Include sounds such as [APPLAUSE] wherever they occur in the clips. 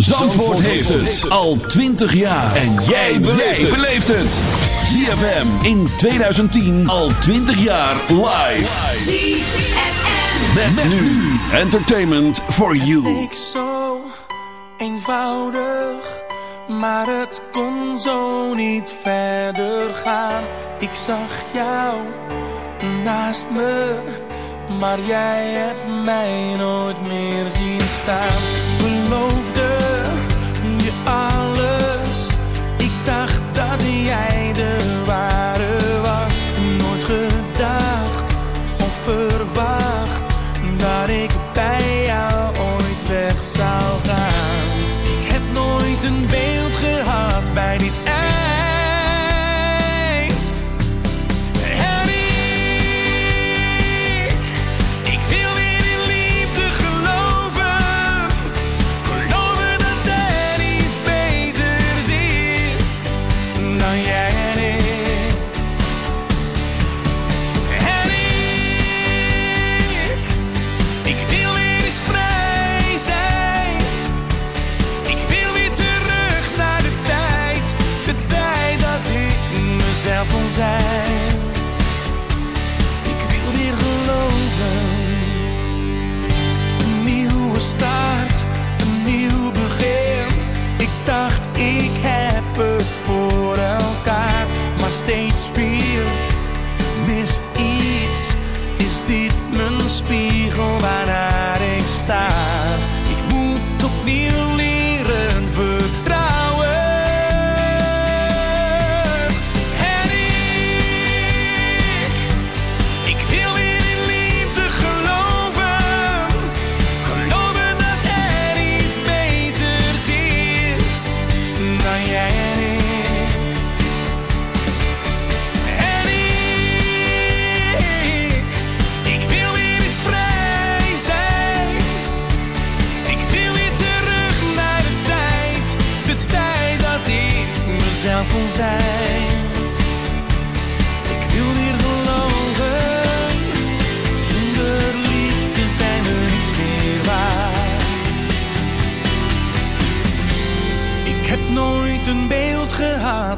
Zandvoort heeft het al 20 jaar. En jij beleeft het. ZFM in 2010 al 20 jaar live. ZFM. Met, met nu Entertainment for You. Ik zo eenvoudig, maar het kon zo niet verder gaan. Ik zag jou naast me, maar jij hebt mij nooit meer zien staan. Beloofde alles, ik dacht dat jij de ware was. Nooit gedacht of verwacht dat ik bij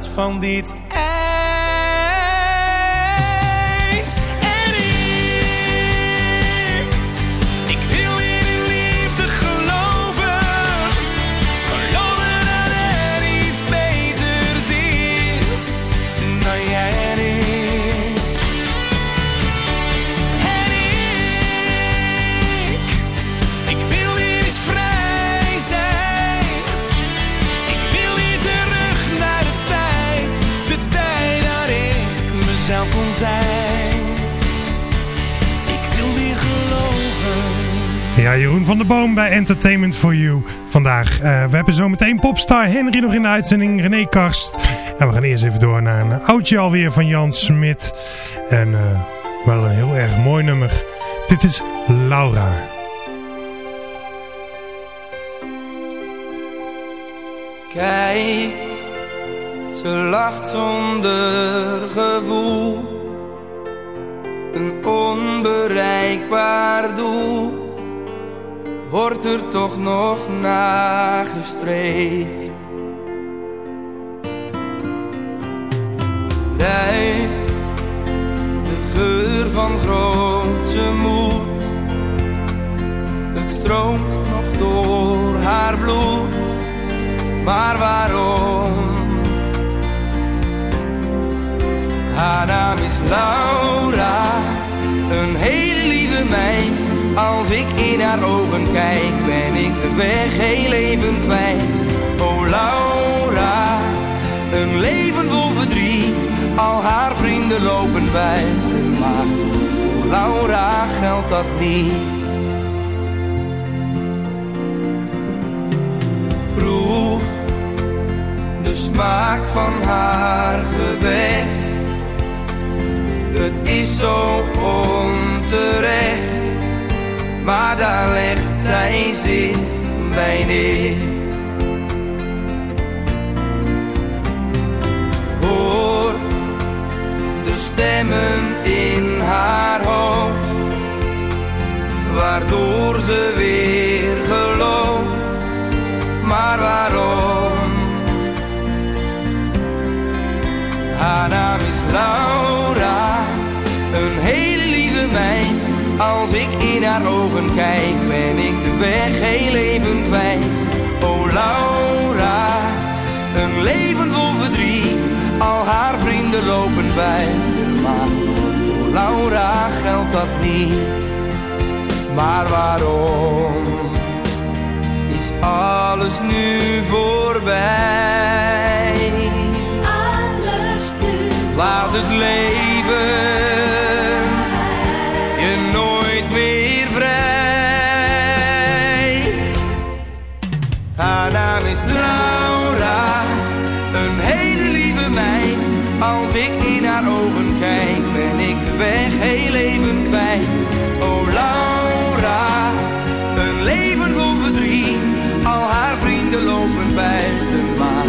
van dit Jeroen van der Boom bij Entertainment for You vandaag. Eh, we hebben zometeen popstar Henry nog in de uitzending, René Karst. En we gaan eerst even door naar een oudje alweer van Jan Smit. En eh, wel een heel erg mooi nummer. Dit is Laura. Kijk, ze lacht zonder gevoel. Een onbereikbaar doel wordt er toch nog nagestreefd. Wij, de geur van grote moed, het stroomt nog door haar bloed, maar waarom? Haar naam is Laura, een hele lieve meid als ik in haar ogen kijk, ben ik de weg heel even kwijt. Oh Laura, een leven vol verdriet. Al haar vrienden lopen buiten, maar voor Laura geldt dat niet. Proef de smaak van haar gevecht. Het is zo onterecht, maar daar legt zij zich bij neer. Hoor de stemmen in haar hoofd, waardoor ze weer gelooft. Maar waarom? Haar naam is Laura, een hele lieve meid. Als ik in haar ogen kijk, ben ik de weg heel even kwijt. Oh Laura, een leven vol verdriet. Al haar vrienden lopen buiten, maar voor Laura geldt dat niet. Maar waarom is alles nu voorbij? Alles nu Laat het leven naam is Laura, een hele lieve meid. Als ik in haar ogen kijk, ben ik de weg heel even kwijt. Oh Laura, een leven vol verdriet. Al haar vrienden lopen buiten, maar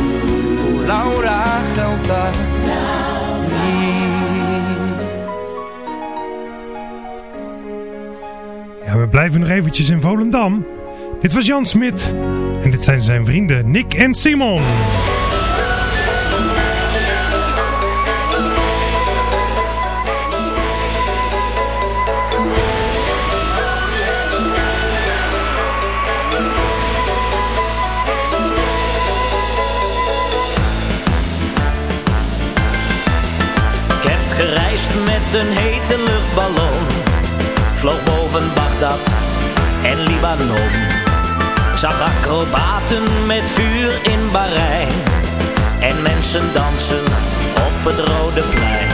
voor Laura geldt dat niet. Ja, we blijven nog eventjes in Volendam. Dit was Jan Smit. Zijn zijn vrienden Nick en Simon. Met een hete luchtballon. Vloog boven Bagdad en Libanon. Zag acrobaten met vuur in Bahrein. En mensen dansen op het Rode Plein.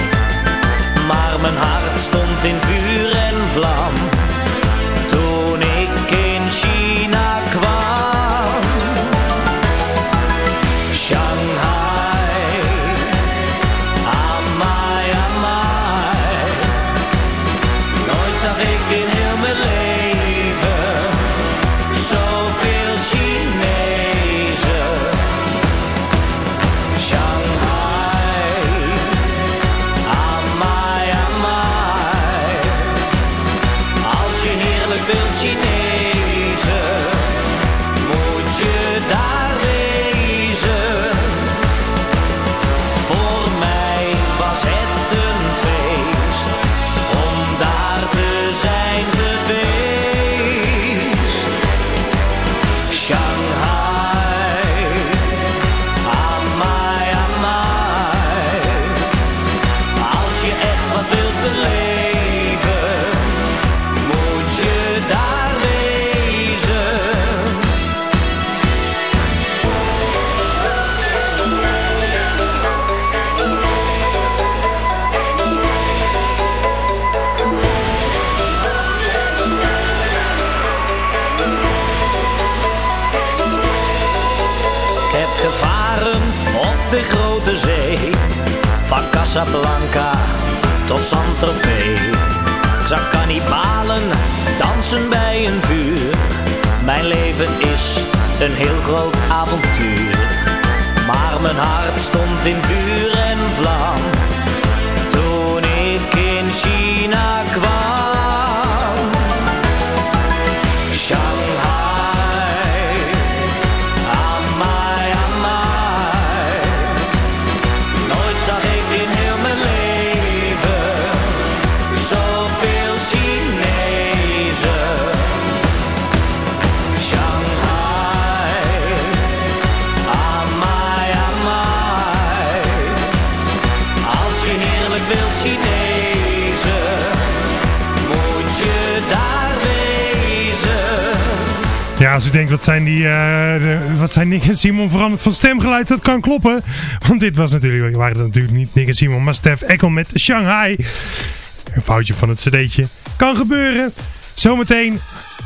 Maar mijn hart stond in vuur en vlam. Toen ik in China Casablanca tot Saint-Tropez. Ik zag kannibalen dansen bij een vuur. Mijn leven is een heel groot avontuur. Maar mijn hart stond in vuur en vlam. Toen ik in China kwam. Als u denkt, wat zijn, die, uh, wat zijn Nick en Simon veranderd van stemgeluid? Dat kan kloppen. Want dit was natuurlijk, waren het natuurlijk niet Nick en Simon, maar Stef Ekkel met Shanghai. Een foutje van het cd'tje. Kan gebeuren. Zometeen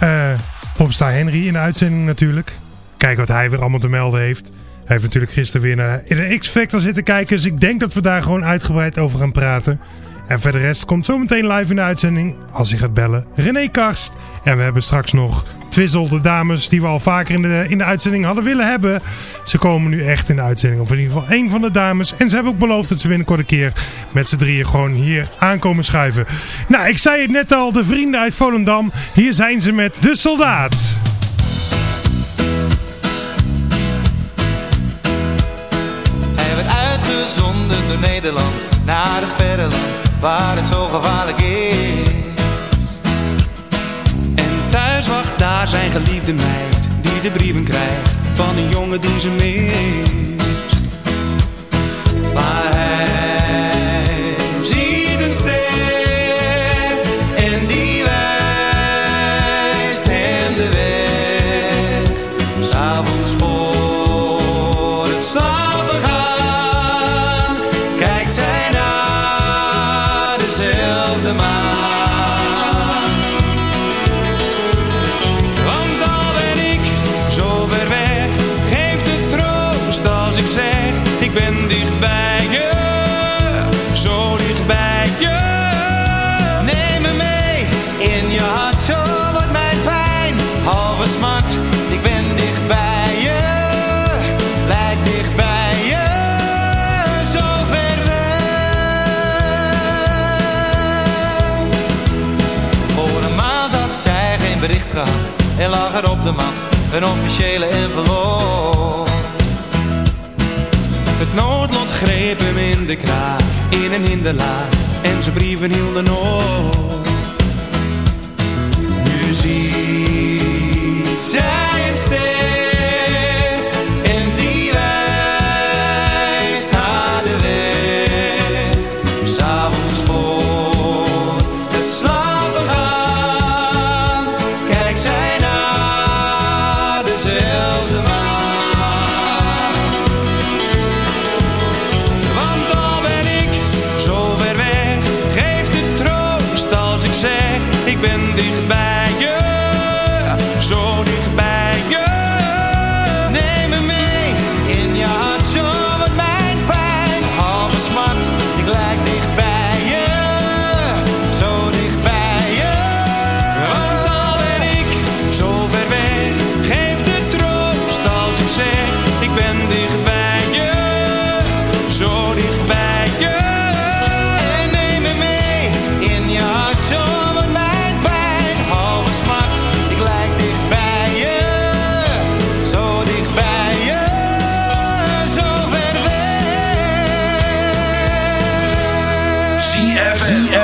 uh, Popstar Henry in de uitzending natuurlijk. Kijk wat hij weer allemaal te melden heeft. Hij heeft natuurlijk gisteren weer naar de X-Factor zitten kijken. Dus ik denk dat we daar gewoon uitgebreid over gaan praten. En verder rest komt zometeen live in de uitzending, als hij gaat bellen, René Karst. En we hebben straks nog Twizzle, de dames die we al vaker in de, in de uitzending hadden willen hebben. Ze komen nu echt in de uitzending, of in ieder geval één van de dames. En ze hebben ook beloofd dat ze binnenkort een keer met z'n drieën gewoon hier aankomen schuiven. Nou, ik zei het net al, de vrienden uit Volendam. Hier zijn ze met De Soldaat. Hij werd uitgezonden door Nederland naar het verre land waar het zo gevaarlijk is. En thuis wacht daar zijn geliefde meid, die de brieven krijgt van een jongen die ze mist. Een officiële envelop. Het noodlot greep hem in de kraag, in en in de laag, en zijn brieven hielden op. Nu ziet zij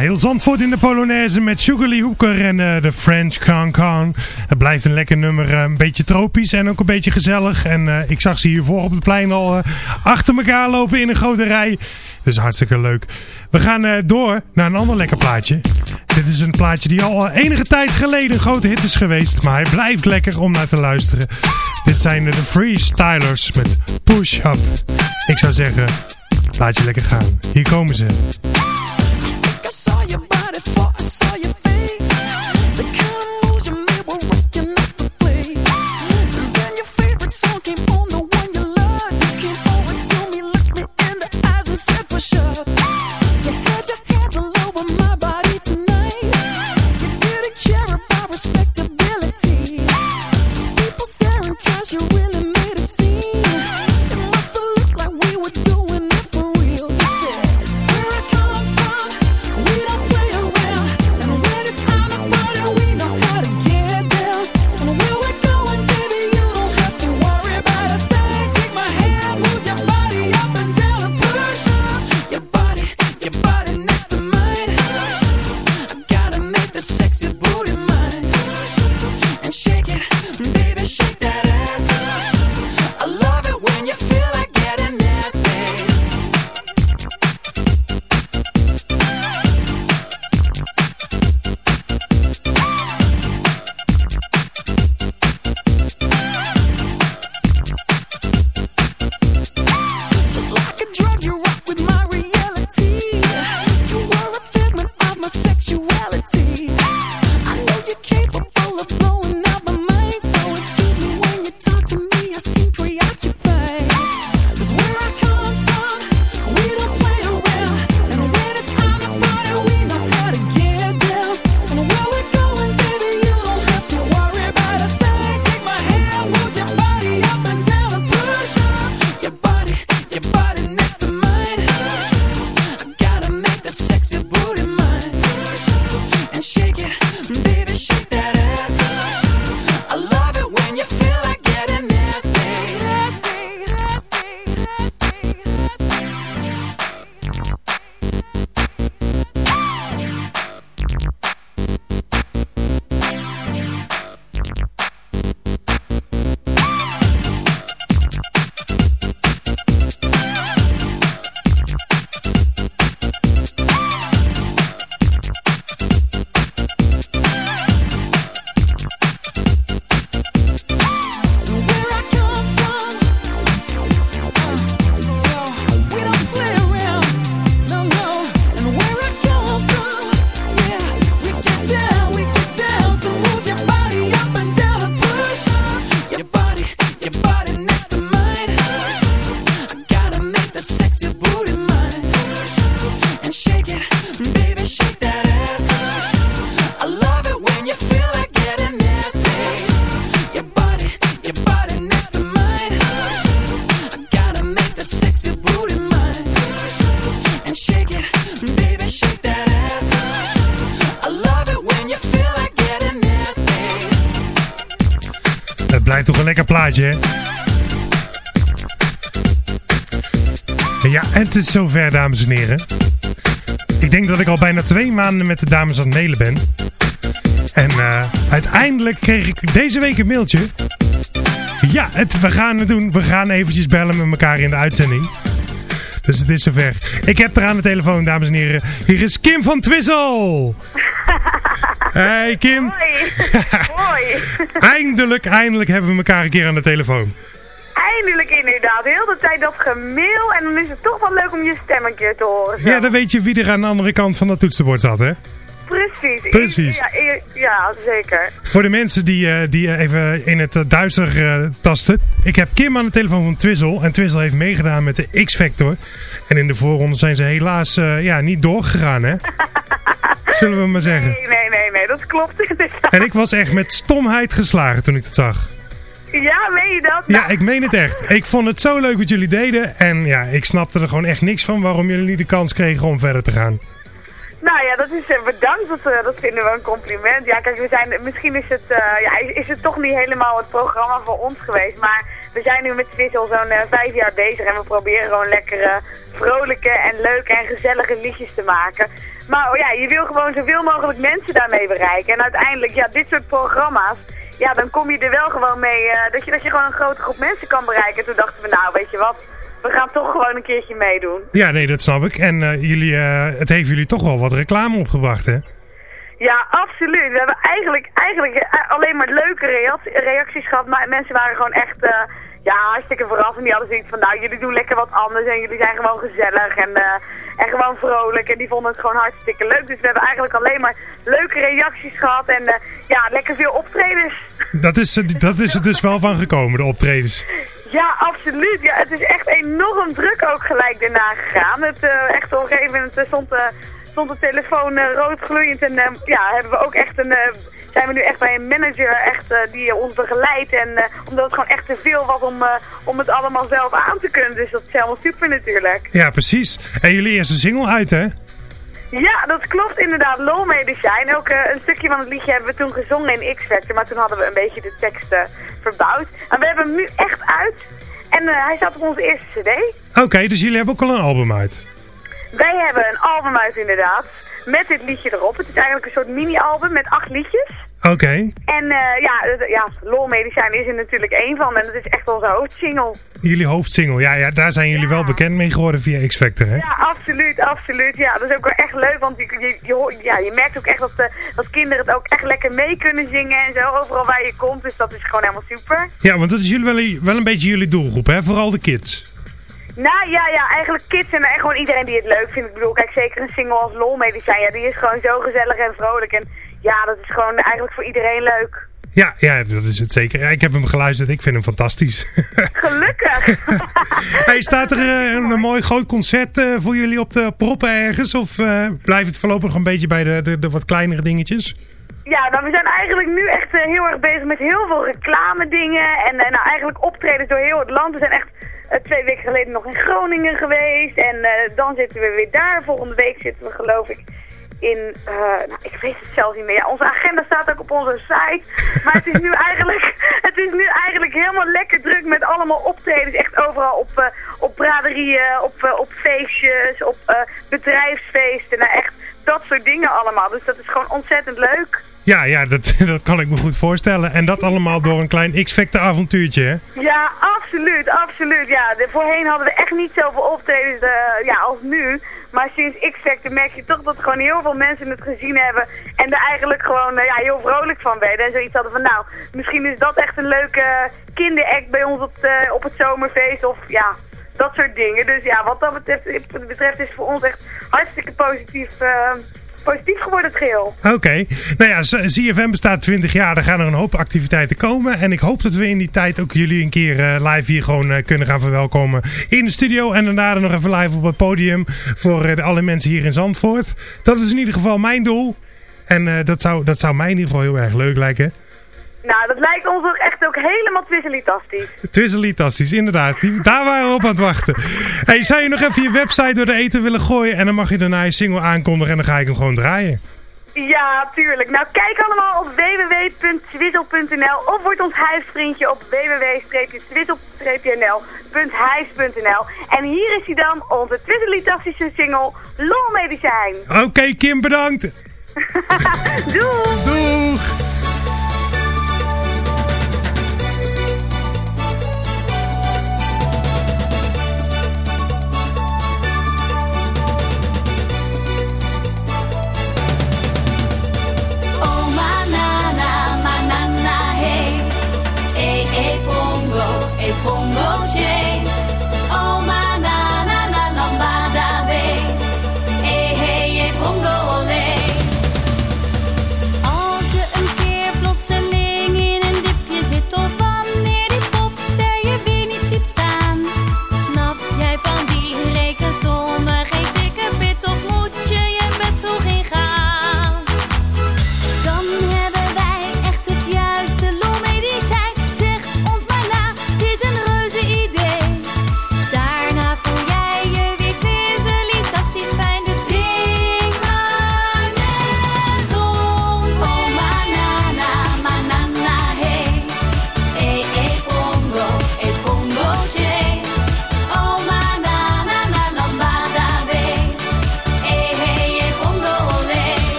Heel Zandvoort in de Polonaise met Sugarly Hooker en eh, de French Cancan. Het blijft een lekker nummer, eh, een beetje tropisch en ook een beetje gezellig. En eh, ik zag ze hiervoor op het plein al achter elkaar lopen in een grote rij. Dus hartstikke leuk. We gaan door naar een ander lekker plaatje. Dit is een plaatje die al enige tijd geleden een grote hit is geweest. Maar hij blijft lekker om naar te luisteren. Dit zijn de Freestylers met Push Up. Ik zou zeggen, laat je lekker gaan. Hier komen ze. Plaatje? Ja, en het is zover, dames en heren. Ik denk dat ik al bijna twee maanden met de dames aan het mailen ben. En eh, uiteindelijk kreeg ik deze week een mailtje. Ja, het, we gaan het doen. We gaan eventjes bellen met elkaar in de uitzending. Dus het is zover. Ik heb er aan de telefoon, dames en heren. Hier is Kim van Twissel. [LAUGHS] Hey Kim. Hoi. [LAUGHS] Hoi. Eindelijk, eindelijk hebben we elkaar een keer aan de telefoon. Eindelijk inderdaad. Heel de tijd dat gemail en dan is het toch wel leuk om je stem een keer te horen. zo. Ja, dan weet je wie er aan de andere kant van dat toetsenbord zat, hè? Precies. Precies. Ja, ja, zeker. Voor de mensen die, eh, die even in het eh, duister eh, tasten. Ik heb Kim aan de telefoon van Twizzle. En Twizzle heeft meegedaan met de X-Factor. En in de voorronde zijn ze helaas ja, niet doorgegaan, hè? [LAUGHS] Zullen we maar zeggen. Nee, nee, nee, dat klopt. [LAUGHS] En ik was echt met stomheid geslagen toen ik het zag. Ja, meen je dat? Ja, ik meen het echt. Ik vond het zo leuk wat jullie deden. En ja, ik snapte er gewoon echt niks van waarom jullie niet de kans kregen om verder te gaan. Nou ja, dat is eh, bedankt. Dat, eh, dat vinden we een compliment. Ja, kijk, we zijn, misschien is het, eh, ja, is, is het toch niet helemaal het programma voor ons geweest. Maar we zijn nu met Swiss al zo'n vijf jaar bezig. En we proberen gewoon lekkere, vrolijke en leuke en gezellige liedjes te maken. Maar oh ja, je wil gewoon zoveel mogelijk mensen daarmee bereiken. En uiteindelijk, ja, dit soort programma's ja, dan kom je er wel gewoon mee, uh, dat, je, dat je gewoon een grote groep mensen kan bereiken. Toen dachten we, nou, weet je wat, we gaan toch gewoon een keertje meedoen. Ja, nee, dat snap ik. En uh, jullie, uh, het heeft jullie toch wel wat reclame opgebracht, hè? Ja, absoluut. We hebben eigenlijk, eigenlijk alleen maar leuke reacties gehad, maar mensen waren gewoon echt... ja, hartstikke en die hadden zoiets van, nou, jullie doen lekker wat anders en jullie zijn gewoon gezellig en, en gewoon vrolijk. En die vonden het gewoon hartstikke leuk. Dus we hebben eigenlijk alleen maar leuke reacties gehad en ja, lekker veel optredens. Dat is, dat is er dus wel van gekomen, de optredens. Ja, absoluut. Ja, het is echt enorm druk ook gelijk daarna gegaan. Het, uh, echt op een gegeven moment stond, uh, stond de telefoon rood gloeiend. En ja, hebben we ook echt een, zijn we nu echt bij een manager echt, die ons begeleidt. En omdat het gewoon echt te veel was om, om het allemaal zelf aan te kunnen. Dus dat is helemaal super natuurlijk. Ja, precies. En jullie eerste single uit, hè? Ja, dat klopt inderdaad. Lol Medicijn. Ook uh, een stukje van het liedje hebben we toen gezongen in X-Factor. Maar toen hadden we een beetje de teksten verbouwd. En we hebben hem nu echt uit. En uh, hij staat op onze eerste cd. Oké, okay, dus jullie hebben ook al een album uit? Wij hebben een album uit inderdaad. Met dit liedje erop. Het is eigenlijk een soort mini-album met acht liedjes. Oké. En uh, ja, ja, Lol Medicijn is er natuurlijk één van. En dat is echt onze hoofdsingle. Jullie hoofdsingle, ja, ja daar zijn jullie ja. wel bekend mee geworden via X-Factor, hè? Ja, absoluut, absoluut. Ja, dat is ook wel echt leuk, want je, je, je, ja, je merkt ook echt dat, uh, dat kinderen het ook echt lekker mee kunnen zingen en zo, overal waar je komt. Dus dat is gewoon helemaal super. Ja, want dat is jullie wel, wel een beetje jullie doelgroep, hè? Vooral de kids. Nou ja, ja, eigenlijk kids en, en gewoon iedereen die het leuk vindt. Ik bedoel, kijk, zeker een single als Lol Medicijn, ja, die is gewoon zo gezellig en vrolijk. En ja, dat is gewoon eigenlijk voor iedereen leuk. Ja, ja, dat is het zeker. ik heb hem geluisterd. Ik vind hem fantastisch. [LAUGHS] Gelukkig. [LAUGHS] hey, staat er uh, een, mooi groot concert uh, voor jullie op de proppen ergens? Of uh, blijft het voorlopig een beetje bij de, de, de wat kleinere dingetjes? Ja, nou, we zijn eigenlijk nu echt heel erg bezig met heel veel reclame dingen. En nou, eigenlijk optredens door heel het land. We zijn echt twee weken geleden nog in Groningen geweest. En dan zitten we weer daar. Volgende week zitten we geloof ik in, uh, nou, ik weet het zelfs niet meer. Ja, onze agenda staat ook op onze site. Maar het is nu [LAUGHS] eigenlijk, het is nu eigenlijk helemaal lekker druk met allemaal optredens. Echt overal op, uh, op braderieën, op, uh, op feestjes, op bedrijfsfeesten. Nou echt dat soort dingen allemaal. Dus dat is gewoon ontzettend leuk. Ja, ja dat, [LAUGHS] dat kan ik me goed voorstellen. En dat allemaal door een klein X-Factor avontuurtje, hè? Ja, absoluut, absoluut. Ja, voorheen hadden we echt niet zoveel optredens ja, als nu. Maar sinds X-Factor merk je toch dat gewoon heel veel mensen het gezien hebben. En er eigenlijk gewoon ja, heel vrolijk van werden. En zoiets hadden van, nou, misschien is dat echt een leuke kinderact bij ons op, de, op het zomerfeest. Of ja, dat soort dingen. Dus ja, wat dat betreft, is voor ons echt hartstikke positief... positief geworden het. Oké. Nou ja, ZFM bestaat 20 jaar. Er gaan er een hoop activiteiten komen. En ik hoop dat we in die tijd ook jullie een keer uh, live hier gewoon uh, kunnen gaan verwelkomen in de studio. En daarna nog even live op het podium voor de, alle mensen hier in Zandvoort. Dat is in ieder geval mijn doel. En dat, zou, dat zou mij in ieder geval heel erg leuk lijken. Nou, dat lijkt ons ook echt ook helemaal twisselitastisch. Twisselitastisch, inderdaad. Die, daar waren we op aan het wachten. Hey, zou je nog even je website door de eten willen gooien en dan mag je daarna je single aankondigen en dan ga ik hem gewoon draaien. Ja, tuurlijk. Nou, kijk allemaal op www.twizzle.nl of word ons huisvriendje op www.twizzle-nl.huis.nl. En hier is hij dan, onze twisselitatische single Lolmedicijn. Oké, okay, Kim, bedankt. [LAUGHS] Doeg! Doeg! Als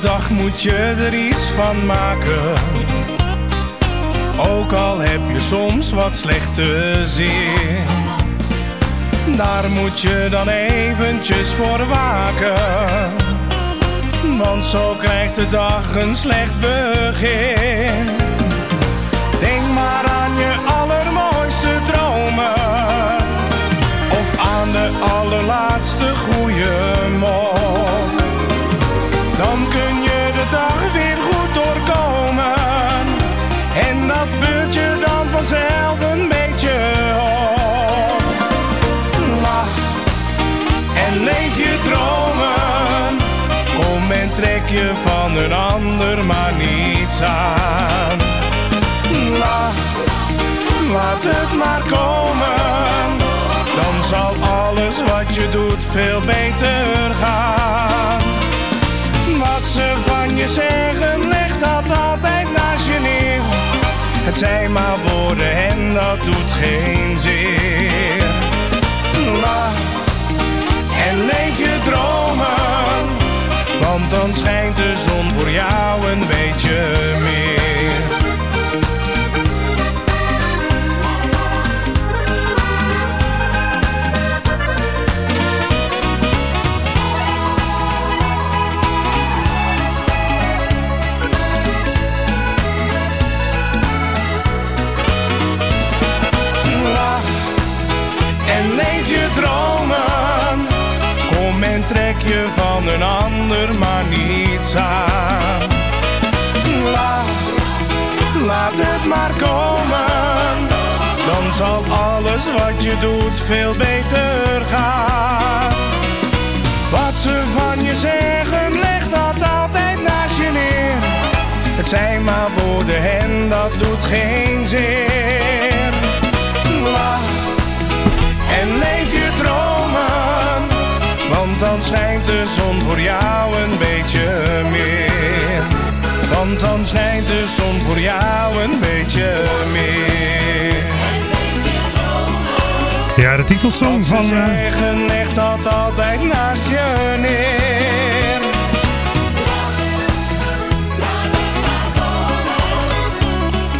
Dag moet je er iets van maken. Ook al heb je soms wat slechte zin. Daar moet je dan eventjes voor waken. Want zo krijgt de dag een slecht begin. Denk maar aan je allermooiste dromen. Of aan de allerlaatste goede mop. En dat beurt je dan vanzelf een beetje op. Lach en leef je dromen. Kom en trek je van een ander maar niets aan. Lach, laat het maar komen. Dan zal alles wat je doet veel beter gaan. Wat ze van je zeggen, Het zijn maar woorden en dat doet geen zeer. Lach en leef je dromen, want dan schijnt de zon voor jou een beetje meer. Je van een ander maar niets aan. Lach, laat het maar komen. Dan zal alles wat je doet veel beter gaan. Wat ze van je zeggen, leg dat altijd naast je neer. Het zijn maar woorden en dat doet geen zeer. Lach en leef je dromen, want dan schijnt de zon voor jou een beetje meer. Want dan schijnt de zon voor jou een beetje meer. Ja, de titelsong Wat ze van... eh, zeggen, dat altijd naast je neer.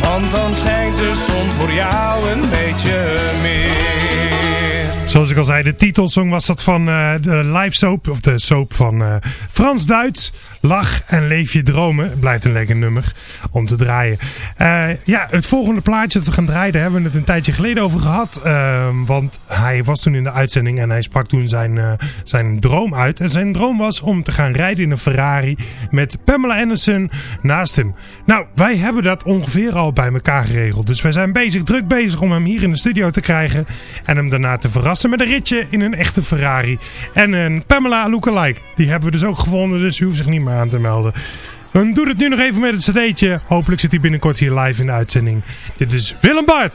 Want dan schijnt de zon voor jou een beetje meer. Zoals ik al zei, de titelsong was dat van eh, de live soap, of de soap van eh, Frans-Duits. Lach en leef je dromen. Blijft een lekker nummer om te draaien. Eh, ja, het volgende plaatje dat we gaan draaien, daar hebben we het een tijdje geleden over gehad. Ehm, want hij was toen in de uitzending en hij sprak toen zijn, zijn droom uit. En zijn droom was om te gaan rijden in een Ferrari met Pamela Anderson naast hem. Nou, wij hebben dat ongeveer al bij elkaar geregeld. Dus wij zijn bezig, druk bezig om hem hier in de studio te krijgen. En hem daarna te verrassen met een ritje in een echte Ferrari. En een Pamela lookalike. Die hebben we dus ook gevonden, dus u hoeft zich niet meer aan te melden. We doen het nu nog even met het cd'tje. Hopelijk zit hij binnenkort hier live in de uitzending. Dit is Willem Bart.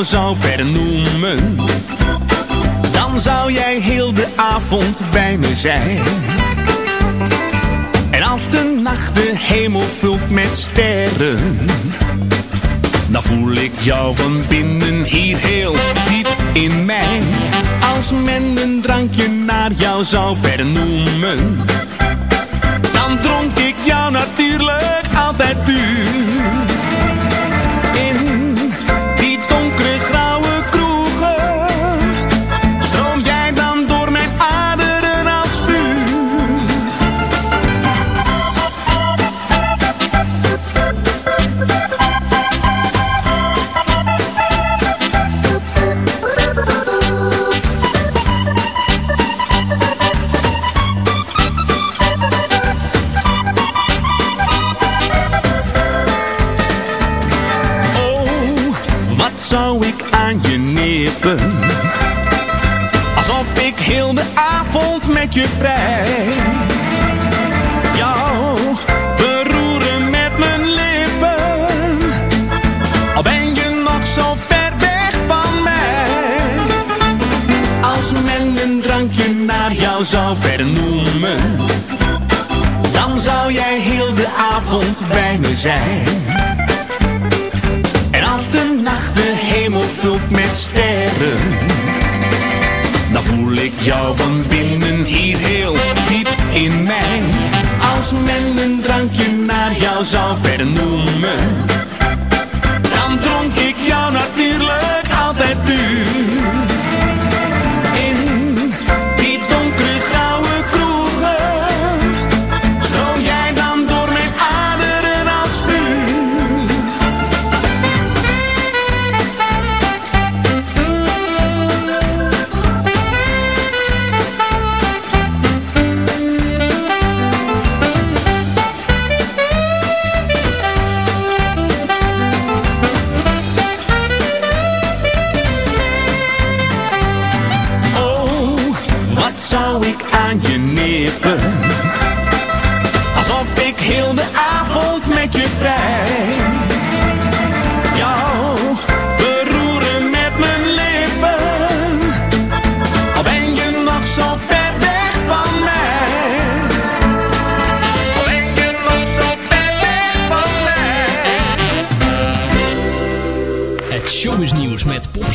Jou zou vernoemen, dan zou jij heel de avond bij me zijn. En als de nacht de hemel vult met sterren, dan voel ik jou van binnen hier heel diep in mij. Als men een drankje naar jou zou vernoemen, dan dronk ik jou natuurlijk altijd puur.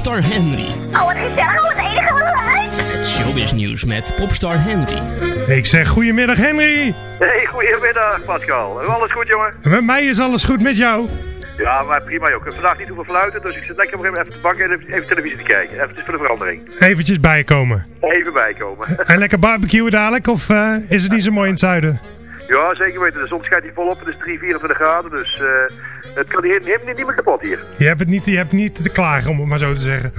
Popstar Henry. Oh, wat gezellig, wat enige wat leuk. Het showbiznieuws met popstar Henry. Ik zeg goedemiddag Henry. Hey, goedemiddag Pascal. Alles goed jongen? Met mij is alles goed met jou. Ja, maar prima joh. Ik heb vandaag niet hoeven fluiten, dus ik zit lekker op even op de bank en even, even televisie te kijken. Even voor de verandering. Eventjes bijkomen. Even bijkomen. En lekker barbecuen dadelijk of eh, is het niet zo mooi in het zuiden? Ja, zeker weten. De zon schijnt hier volop. Het is 3, 24 graden, dus eh, het kan hier helemaal niet meer kapot hier. Je hebt het niet, je hebt niet te klagen om het maar zo te zeggen.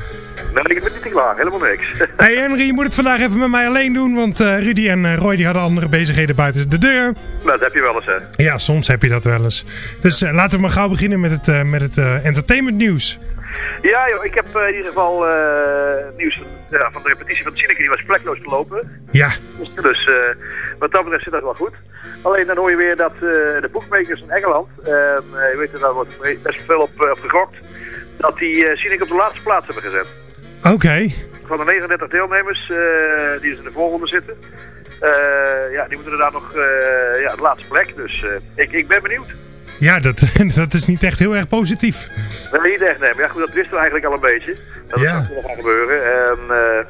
Nee, ik ben niet te klaar. Helemaal niks. [LAUGHS] Hey Henry, je moet het vandaag even met mij alleen doen, want eh, Rudy en eh, Roy die hadden andere bezigheden buiten de deur. nou, dat heb je wel eens hè. Ja, soms heb je dat wel eens. Dus laten we maar gauw beginnen met het, met het entertainment nieuws. Ja joh, ik heb eh, in ieder geval eh, nieuws van, ja, van de repetitie van Sineke. Die was plekloos verlopen. Ja. Dus, eh, wat dat betreft zit dat wel goed. Alleen dan hoor je weer dat de boekmakers in Engeland, en eh, je weet er daar wordt best veel op, op gegokt, dat die uh, Sineke op de laatste plaats hebben gezet. Oké. Van de 39 deelnemers die dus in de voorronde zitten, ja, die moeten inderdaad nog eh, ja, de laatste plek. Dus ik, ik ben benieuwd. Ja, dat, [LAUGHS] dat is niet echt heel erg positief. Nee, niet echt, nee. Maar ja, goed, dat wisten we eigenlijk al een beetje. Dat Ja. het nog gaan gebeuren. En, eh,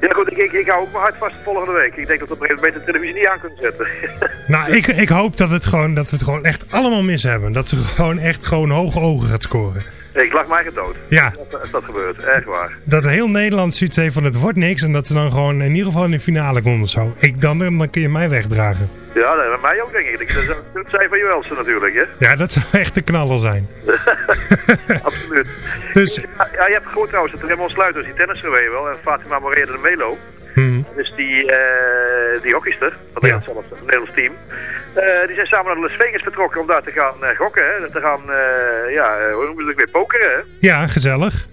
ja, goed, ik, ik, ik hou ook mijn hart vast volgende week. Ik denk dat we op een gegeven moment de televisie niet aan kunnen zetten. [LAUGHS] Nou, ik, ik hoop dat, het gewoon, dat we het gewoon echt allemaal mis hebben. Dat ze gewoon echt gewoon hoge ogen gaat scoren. Ik lach mij gedood. Ja. Als, als dat gebeurt, echt waar. Dat heel Nederland zoiets heeft van het wordt niks. En dat ze dan gewoon in ieder geval in de finale komt of zo. Ik, dan, dan kun je mij wegdragen. Ja, nee, bij mij ook denk ik. Dat zou- Dat zijn van Joelsen natuurlijk, hè. Ja, dat zou echt de knaller zijn. [LAUGHS] Absoluut. Dus, Ja, ja, je hebt gehoord trouwens dat Raymond Sluiters, die tennisser weet je wel, en Fatima Moreira de Melo, hm, dus die, eh die hockeyster van zelf, het Nederlands team, eh, die zijn samen naar Las Vegas vertrokken om daar te gaan eh, gokken, hè. Te gaan, ja, hoe noemen ze het weer, pokeren, hè. ja, gezellig.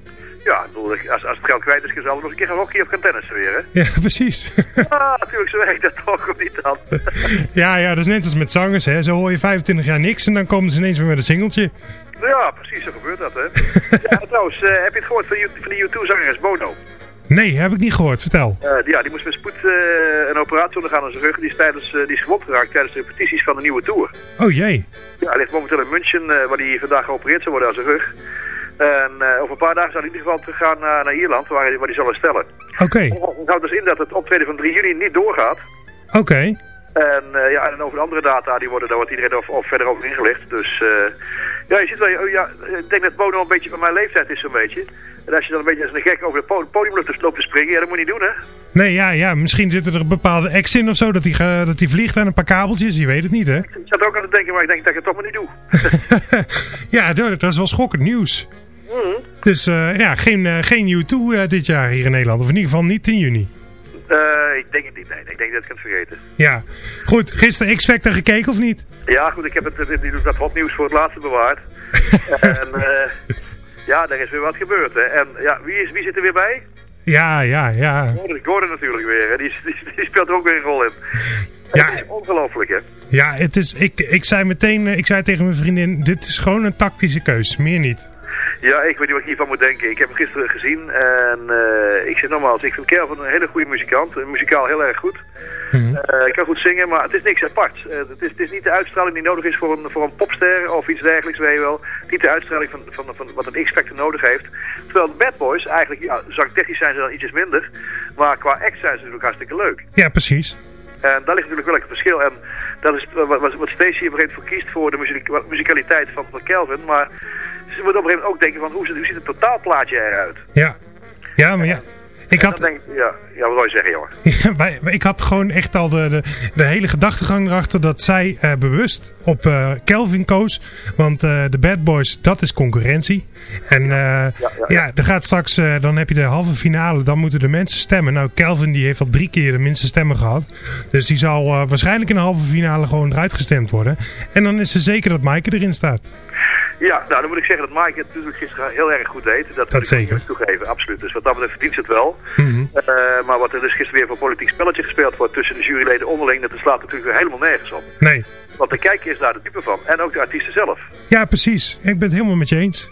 Ja, als, als het geld kwijt is, je zelf nog een keer gaan hockey of gaan tennissen weer, hè. Ja, [LAUGHS] precies. ah, natuurlijk, zo werkt dat toch, of niet dan? [LAUGHS] ja, ja, dat is net als met zangers. Hè. Zo hoor je 25 jaar niks en dan komen ze ineens weer met een singeltje. Ja, precies, zo gebeurt dat, hè. [LAUGHS] ja, trouwens, heb je het gehoord van, van die U2-zangeres Bono? Nee, heb ik niet gehoord. Vertel. Eh, die- ja, die moest met spoed eh, een operatie ondergaan aan zijn rug. Die is, tijdens, eh, die is gewond geraakt tijdens de repetities van de nieuwe tour. Oh jee. Ja, hij ligt momenteel in München, waar hij vandaag geopereerd zou worden aan zijn rug. En over een paar dagen zal hij in ieder geval teruggaan naar, naar Ierland, waar hij, waar hij zal herstellen. Oké. Het houdt dus in dat het optreden van 3 juni niet doorgaat. Oké. En, eh, ja, en over de andere data, die worden, daar wordt iedereen of, of verder over ingelicht. Dus eh, ja, je ziet wel, oh, ja, ik denk dat Bono een beetje van mijn leeftijd is zo'n beetje. En als je dan een beetje als een gek over het po- podium loopt te, springen, ja, dat moet je niet doen, hè. Nee, ja, ja, misschien zitten er bepaalde acts in of zo, dat hij dat hij vliegt aan een paar kabeltjes. Je weet het niet, hè? Ik zat ook aan te denken, maar ik denk dat ik het toch maar niet doe. [LAUGHS] Ja, dat is wel schokkend nieuws. Mhm. Dus eh, ja, geen, geen U2 eh, dit jaar hier in Nederland. Of in ieder geval niet in juni. Eh, ik denk het niet, nee. Ik denk dat ik het vergeten. Ja. Goed, gisteren X-Factor gekeken of niet? Ja, goed, ik heb het, het, dat hot nieuws voor het laatste bewaard. [LAUGHS] en eh, ja, er is weer wat gebeurd, hè. En ja, wie, is, wie zit er weer bij? Ja, ja, ja. Gordon, Gordon natuurlijk weer, hè. Die, die, die speelt er ook weer een rol in. Ja. Het is ongelooflijk, hè. Ja, het is, ik, ik zei meteen, eh, ik zei tegen mijn vriendin, dit is gewoon een tactische keus, meer niet. Ja, ik weet niet wat ik hiervan moet denken. Ik heb hem gisteren gezien en eh, ik zeg nogmaals, ik vind Kelvin een hele goede muzikant. Eh, Muzikaal heel erg goed. Eh, ik kan goed zingen, maar het is niks aparts. Eh, het, is, het is niet de uitstraling die nodig is voor een, voor een popster of iets dergelijks, weet je wel. Niet de uitstraling van, van, van wat een X-Factor nodig heeft. Terwijl de Bad Boys eigenlijk, ja, zangtechnisch zijn ze dan ietsjes minder. Maar qua act zijn ze natuurlijk hartstikke leuk. Ja, precies. En daar ligt natuurlijk wel een verschil. En dat is wat, wat Stacey op een gegeven moment voor kiest voor de muzikaliteit van, van Kelvin. Maar ze moet op een gegeven moment ook denken van hoe, zit- hoe ziet het totaalplaatje eruit? Ja. Ja, maar ja. Ik had, denk ja, ja, wat wil je zeggen, jongen? [LAUGHS] Ja, ik had gewoon echt al de, de, de hele gedachtegang erachter dat zij eh, bewust op eh, Kelvin koos. Want eh, de Bad Boys, dat is concurrentie. En eh, ja, er gaat straks, dan heb je de halve finale, dan moeten de mensen stemmen. Nou, Kelvin die heeft al drie keer de minste stemmen gehad. Dus die zal waarschijnlijk in de halve finale gewoon eruit gestemd worden. En dan is ze zeker dat Maaike erin staat. Ja, nou dan moet ik zeggen dat Mike het natuurlijk gisteren heel erg goed deed. Dat, ik zeker. ook toegeven, absoluut. Dus wat dat betreft verdient ze het wel. Mhm. Eh, maar wat er dus gisteren weer voor politiek spelletje gespeeld wordt tussen de juryleden onderling, dat slaat natuurlijk weer helemaal nergens op. Nee. Want de kijker is daar de type van. En ook de artiesten zelf. Ja, precies. Ik ben het helemaal met je eens.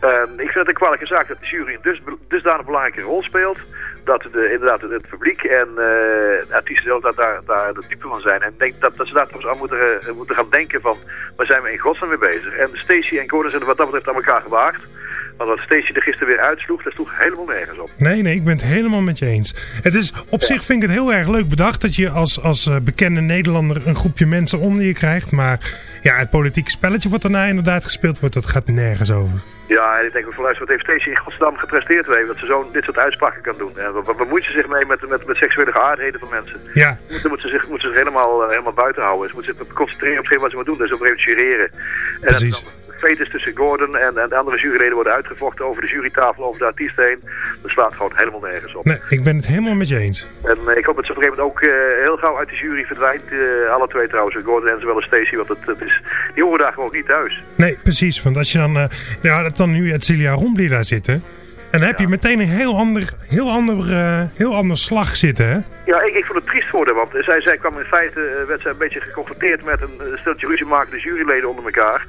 En ik vind het een kwalijke zaak dat de jury een dus, dusdanig belangrijke rol speelt. Dat de, inderdaad het, publiek en eh, artiesten zelf daar, daar, daar de type van zijn. En ik denk dat, dat ze daar toch eens aan moeten, eh, moeten gaan denken van... waar zijn we in godsnaam mee bezig? En Stacey en Gordon zijn wat dat betreft aan elkaar gewaagd. Want wat Stacey er gisteren weer uitsloeg, dat sloeg helemaal nergens op. Nee, nee, ik ben het helemaal met je eens. Het is, op zich vind ik het heel erg leuk bedacht dat je als, als eh, bekende Nederlander een groepje mensen onder je krijgt. Maar ja, het politieke spelletje wat daarna inderdaad gespeeld wordt, dat gaat nergens over. Ja, en ik denk ook van luister, wat heeft Stacey in godsnaam gepresteerd weet, dat ze zo dit soort uitspraken kan doen. En wat, bemoeit ze zich mee met, met, met seksuele geaardheden van mensen? Ja. Dan moet ze zich, moet ze zich helemaal, eh, helemaal buiten houden. Ze moet zich concentreren op hetgeen wat ze moet doen. Dus op een gegeven moment jureren. En Precies. dan feit is tussen Gordon en, en de andere juryleden worden uitgevochten over de jurytafel, over de artiest heen. Dat slaat gewoon helemaal nergens op. Nee, ik ben het helemaal met je eens. En eh, ik hoop dat ze op een gegeven moment ook eh, heel gauw uit de jury verdwijnt. eh, alle twee trouwens, Gordon en zowel als Stacey. Want het, het is, die horen daar gewoon niet thuis. Nee, precies. Want als je dan, ja, dat dan nu Celia Rombly daar zitten. En dan heb je meteen een heel ander, heel ander, heel ander slag zitten, hè? Ja, ik, ik vond het triest voor haar, want zij, zij kwam in feite, werd zij een beetje geconfronteerd met een eh, steltje ruziemakende juryleden onder elkaar.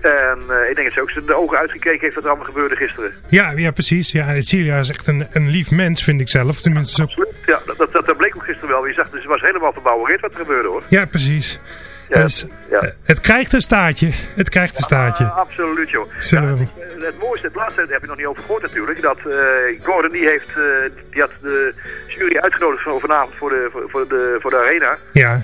En eh, ik denk dat ze ook de ogen uitgekeken heeft wat er allemaal gebeurde gisteren. Ja, ja precies. Ja, en Celia is echt een, een lief mens, vind ik zelf. Tenminste, zo... Ja, dat, dat, dat bleek ook gisteren wel. Je zag, dus ze was helemaal verbouwereerd wat er gebeurde hoor. Ja, precies. Ja, Dus, ja. eh, het krijgt een staartje. Het krijgt een staartje. Ah, absoluut joh. Het mooiste, het laatste, daar heb je nog niet over gehoord natuurlijk, dat eh, Gordon die heeft, die had de jury uitgenodigd voor vanavond voor de, voor, voor de, voor de arena. Ja.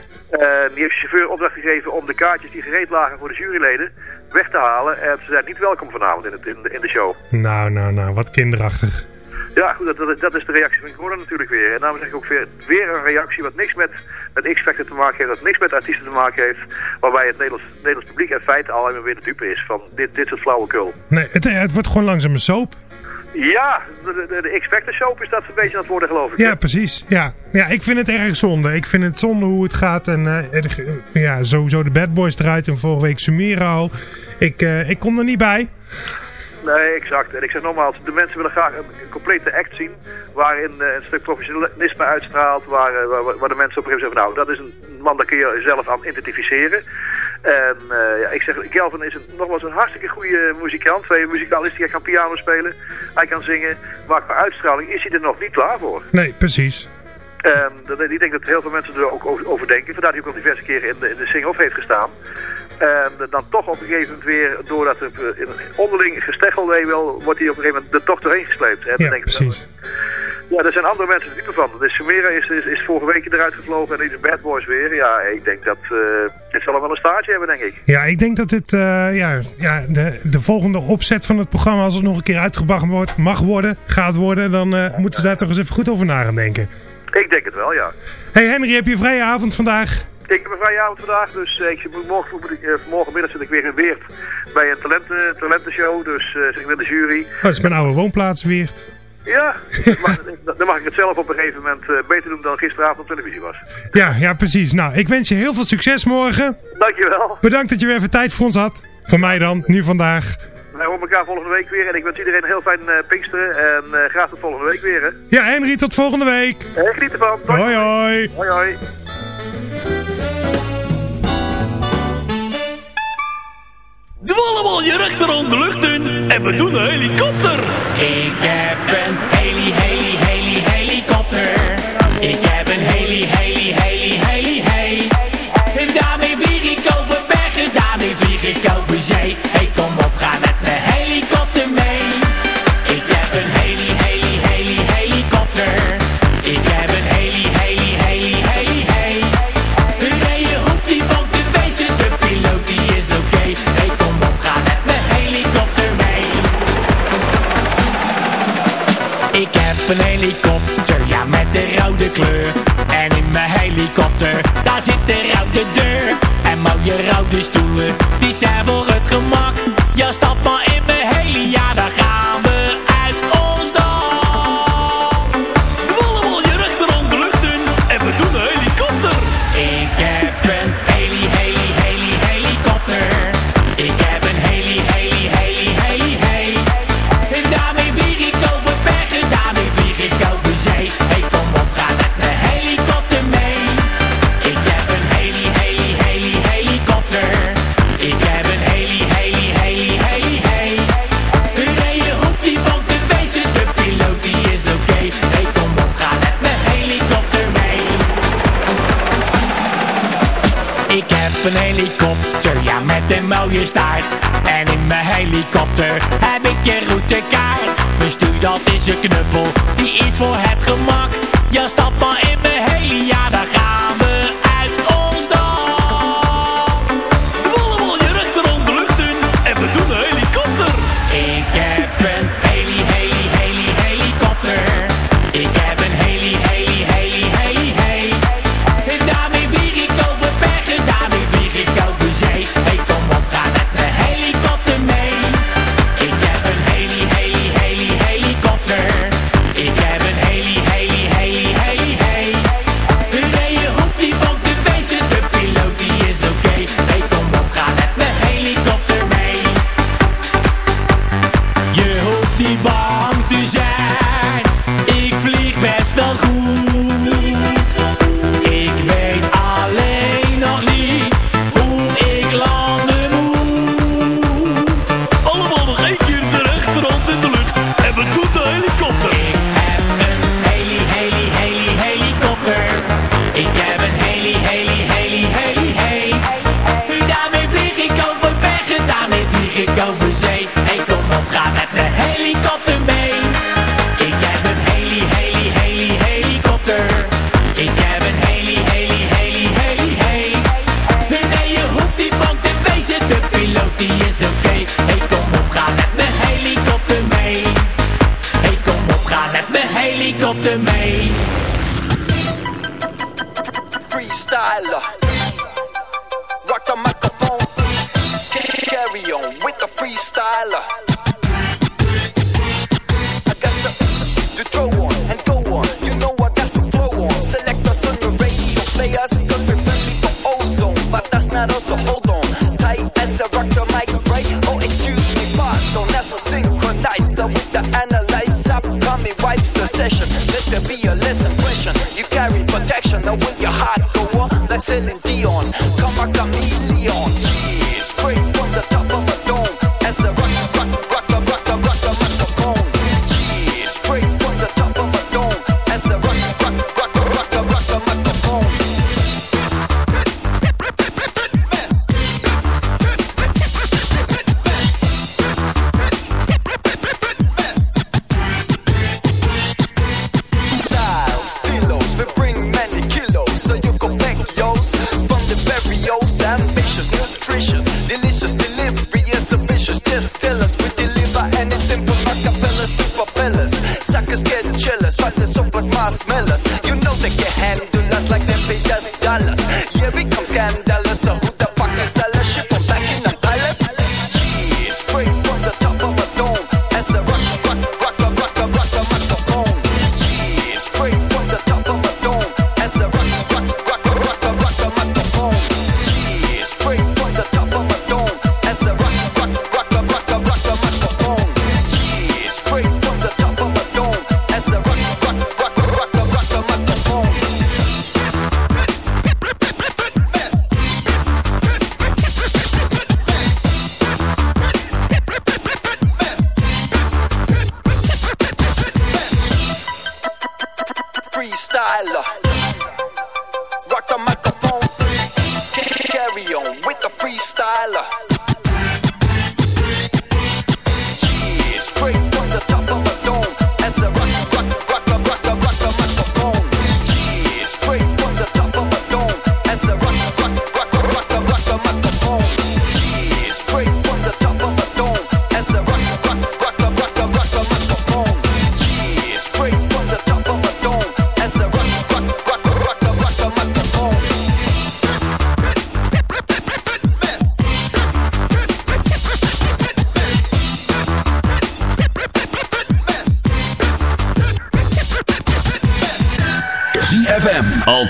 Die heeft de chauffeur opdracht gegeven om de kaartjes die gereed lagen voor de juryleden weg te halen. En ze zijn niet welkom vanavond in, het, in, de, in de show. Nou, nou, nou, wat kinderachtig. Ja, goed, dat, dat, dat is de reactie van Gordon natuurlijk weer. En daarom zeg ik ook weer, weer een reactie wat niks met, met X-Factor te maken heeft, wat niks met artiesten te maken heeft. Waarbij het Nederlands, Nederlands publiek in feite al helemaal weer de dupe is van dit, dit soort flauwekul. Nee, het, het wordt gewoon langzaam een soap. Ja, de, de, de X-Factor soap is dat een beetje aan het worden geloof ik. Ja, precies. Ja. ja, ik vind het erg zonde. Ik vind het zonde hoe het gaat. En er- ja, sowieso de Bad Boys eruit. En vorige week Sumira al. Ik, eh, ik kom er niet bij. Nee, exact. En ik zeg nogmaals, de mensen willen graag een, een complete act zien. Waarin eh, een stuk professionalisme uitstraalt. Waar, waar, waar de mensen op een gegeven moment zeggen, van, nou, dat is een man, daar kun je zelf aan identificeren. En eh, ja, ik zeg, Kelvin is een, nogmaals een hartstikke goede muzikant. Twee muzikaal is hij kan piano spelen, hij kan zingen. Maar qua uitstraling is hij er nog niet klaar voor. Nee, precies. En dat- ik denk dat heel veel mensen er ook over, denken. Vandaar dat hij ook al diverse keren in de, in de sing-off heeft gestaan. En dan toch op een gegeven moment weer, doordat er eh, in- onderling gesteggel wel, wordt hij op een gegeven moment er toch doorheen gesleept. En dan Ja, denk ik, precies. Ja, er zijn andere mensen dieper van. Dus Sumera is, is, is vorige week eruit gevlogen en nu de Bad Boys weer. Ja, ik denk dat eh dit zal wel een staartje hebben, denk ik. Ja, ik denk dat dit eh, ja, ja, de, de volgende opzet van het programma, als het nog een keer uitgebracht wordt, mag worden, gaat worden, dan eh, moeten ze daar toch eens even goed over na gaan denken. Ik denk het wel, ja. Hey Henry, heb je een vrije avond vandaag? Ik heb een vrije avond vandaag, dus ik morgen, morgenmiddag zit ik weer in Weert bij een talenten, talentenshow. Dus zit ik met de jury. Oh, dat is mijn oude woonplaats Weert. Ja, [LAUGHS] dan mag, dan mag ik het zelf op een gegeven moment eh, beter doen dan gisteravond op televisie was. Ja, ja, precies. Nou, ik wens je heel veel succes morgen. Dankjewel. Bedankt dat je weer even tijd voor ons had. Voor mij dan, nu vandaag. Wij horen elkaar volgende week weer en ik wens iedereen een heel fijn eh, Pinksteren en eh, graag tot volgende week weer. Hè. Ja, Henry, tot volgende week. Eh, geniet ervan. Hoi, hoi. Hoi, hoi. Doe allemaal je rechterhand de lucht in en we doen een helikopter. Ik heb een heli, heli, heli, helikopter. Ik heb een heli, heli, heli, heli, hey. En daarmee vlieg ik over bergen, daarmee vlieg ik over zee. En in mijn helikopter, daar zit een rode deur. En mooie rode stoelen, die zijn voor het gemak. Ja, stap maar in mijn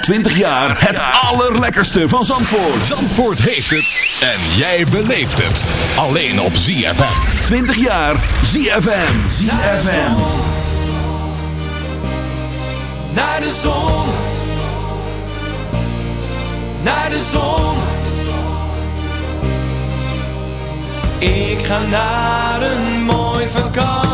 20 jaar het allerlekkerste van Zandvoort. Zandvoort heeft het en jij beleeft het. Alleen op ZFM. 20 jaar ZFM. ZFM. Naar de zon. Naar de zon. Ik ga naar een mooi vakantie.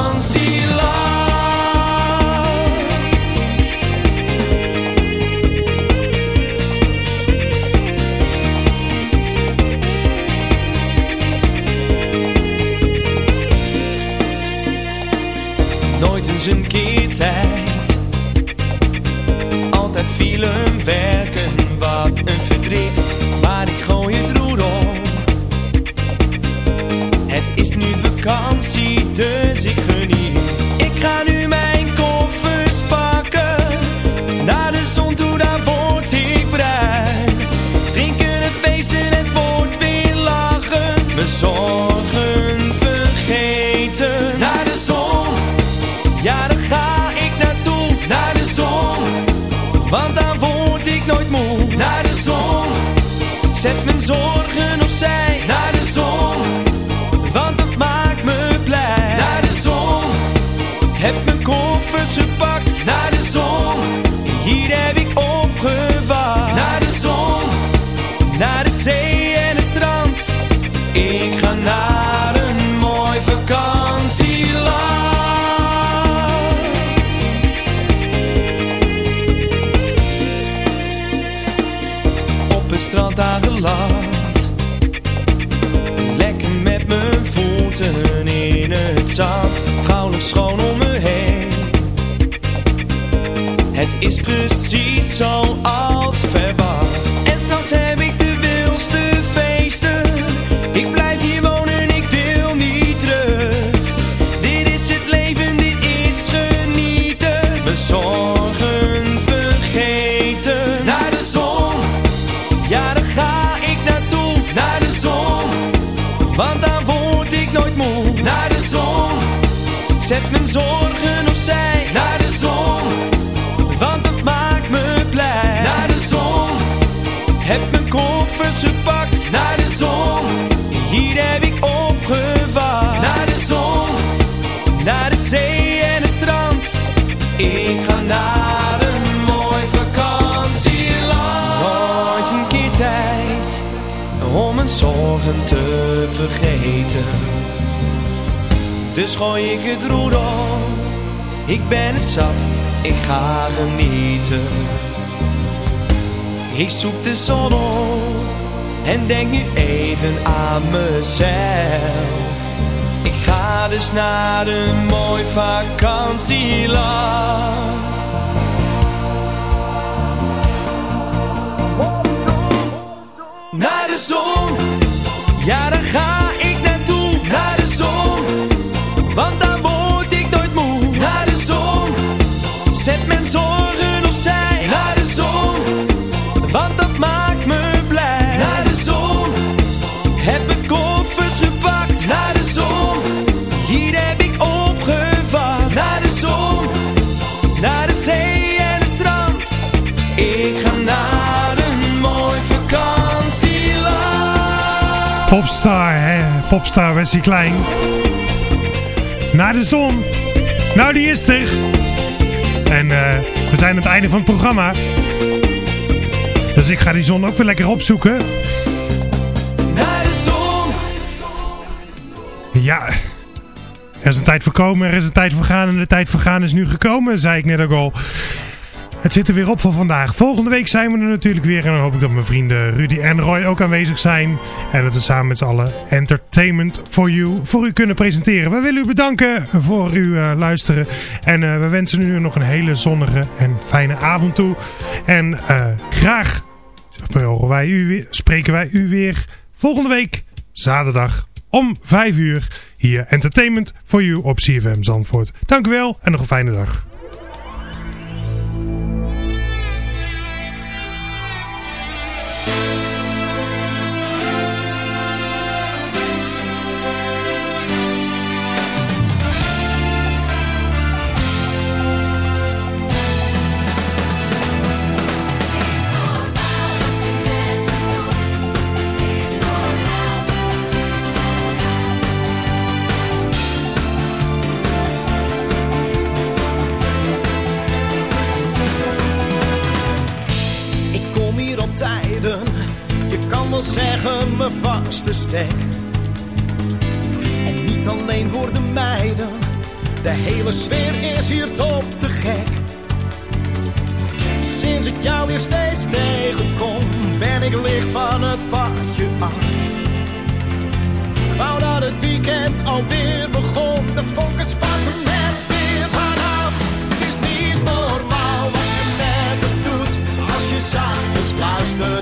Zet mijn zorgen op. Dus gooi ik het roer om. Ik ben het zat, ik ga genieten. Ik zoek de zon op en denk nu even aan mezelf. Ik ga dus naar een mooi vakantieland Popstar, hè? Popstar Wesley Klein. Naar de zon. Nou, die is er. En eh, we zijn aan het einde van het programma. Dus ik ga die zon ook weer lekker opzoeken. Naar de zon. Ja. Er is een tijd voor komen, er is een tijd voor gaan en de tijd voor gaan is nu gekomen, zei ik net ook al. Het zit er weer op voor vandaag. Volgende week zijn we er natuurlijk weer. En dan hoop ik dat mijn vrienden Rudy en Roy ook aanwezig zijn. En dat we samen met z'n allen Entertainment for You voor u kunnen presenteren. We willen u bedanken voor uw eh, luisteren. En eh, we wensen u nog een hele zonnige en fijne avond toe. En eh, graag wij, u weer, spreken wij u weer volgende week zaterdag om 5 uur. Hier Entertainment for You op CFM Zandvoort. Dank u wel en nog een fijne dag. En niet alleen voor de meiden, de hele sfeer is hier top te gek. Sinds ik jou weer steeds tegenkom, ben ik licht van het padje af. Ik wou dat het weekend alweer begon, de vonken spatten net weer vanaf. Het is niet normaal wat je met me doet, als je zachtjes fluistert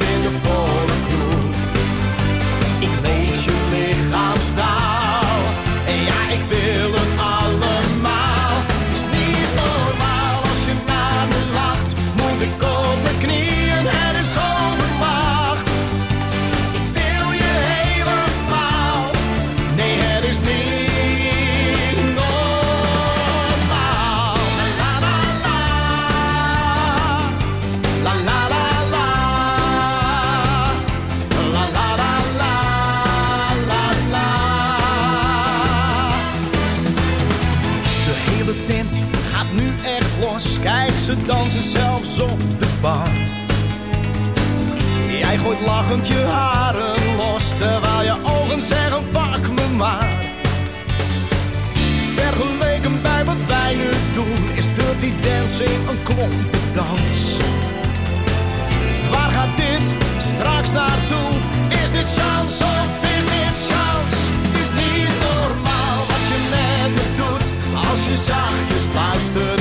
op de bar. Jij gooit lachend je haren los, terwijl je ogen zeggen pak me maar. Vergeleken bij wat wij nu doen, is Dirty Dancing een klompendans. Waar gaat dit straks naartoe? Is dit chance of is dit chance? Het is niet normaal wat je met me doet, als je zachtjes fluistert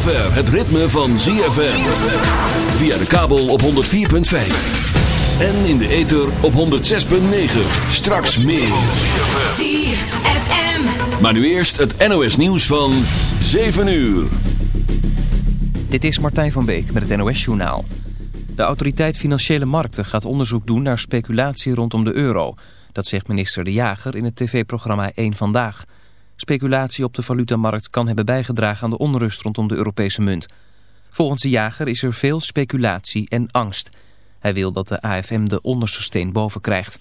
zover het ritme van ZFM. Via de kabel op 104.5. En in de ether op 106.9. Straks meer. ZFM. Maar nu eerst het NOS nieuws van 7 uur. Dit is Martijn van Beek met het NOS-journaal. De autoriteit Financiële Markten gaat onderzoek doen naar speculatie rondom de euro. Dat zegt minister De Jager in het tv-programma 1 Vandaag. Speculatie op de valutamarkt kan hebben bijgedragen aan de onrust rondom de Europese munt. Volgens De Jager is er veel speculatie en angst. Hij wil dat de AFM de onderste steen boven krijgt.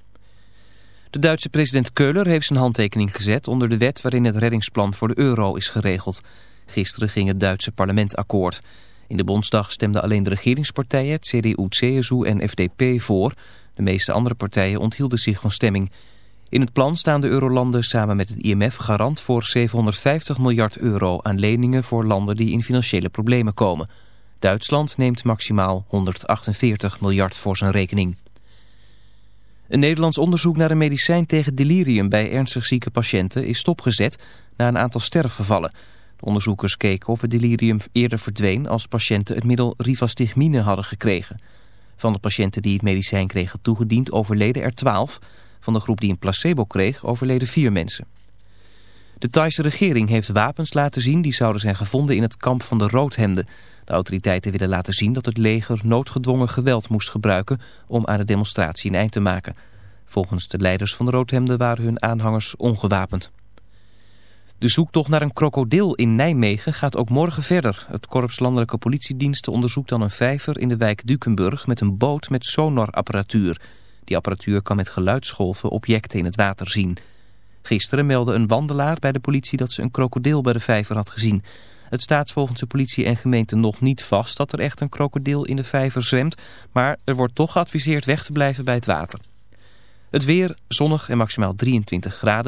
De Duitse president Keuler heeft zijn handtekening gezet onder de wet waarin het reddingsplan voor de euro is geregeld. Gisteren ging het Duitse parlement akkoord. In de Bondsdag stemden alleen de regeringspartijen, CDU, CSU en FDP voor. De meeste andere partijen onthielden zich van stemming. In het plan staan de eurolanden samen met het IMF garant voor 750 miljard euro aan leningen voor landen die in financiële problemen komen. Duitsland neemt maximaal 148 miljard voor zijn rekening. Een Nederlands onderzoek naar een medicijn tegen delirium bij ernstig zieke patiënten is stopgezet na een aantal sterfgevallen. De onderzoekers keken of het delirium eerder verdween als patiënten het middel rivastigmine hadden gekregen. Van de patiënten die het medicijn kregen toegediend overleden er 12. Van de groep die een placebo kreeg overleden vier mensen. De Thaise regering heeft wapens laten zien die zouden zijn gevonden in het kamp van de roodhemden. De autoriteiten willen laten zien dat het leger noodgedwongen geweld moest gebruiken om aan de demonstratie een eind te maken. Volgens de leiders van de roodhemden waren hun aanhangers ongewapend. De zoektocht naar een krokodil in Nijmegen gaat ook morgen verder. Het Korps Landelijke Politiediensten onderzoekt dan een vijver in de wijk Dukenburg met een boot met sonarapparatuur. Die apparatuur kan met geluidsgolven objecten in het water zien. Gisteren meldde een wandelaar bij de politie dat ze een krokodil bij de vijver had gezien. Het staat volgens de politie en gemeente nog niet vast dat er echt een krokodil in de vijver zwemt, maar er wordt toch geadviseerd weg te blijven bij het water. Het weer zonnig en maximaal 23 graden.